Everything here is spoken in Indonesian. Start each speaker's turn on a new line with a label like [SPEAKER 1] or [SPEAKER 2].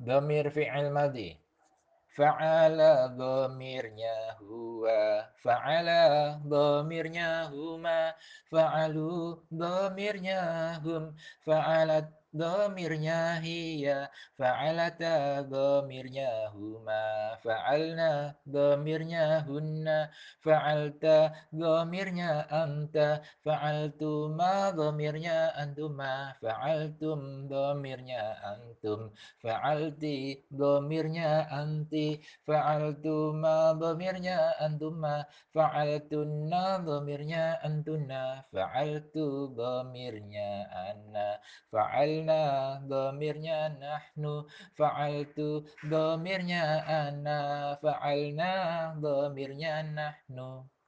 [SPEAKER 1] Dhamir fi'il madhi. Fa'ala dhamirnya huwa, fa'ala dhamirnya huma, fa'alu dhamirnya hum, fa'alat dhamirnya hiya, fa'alata dhamirnya huma, fa'alna dhamirnya hunna, fa'alta dhamirnya anta, fa'altuma dhamirnya antuma, fa'altum dhamirnya antum, fa'alti dhamirnya anti, fa'altuma dhamirnya antuma, fa'altunna dhamirnya antunna, fa'altu dhamirnya ana, fa'alna dhamirnya nahnu, fa'altu dhamirnya ana, fa'alna dhamirnya nahnu.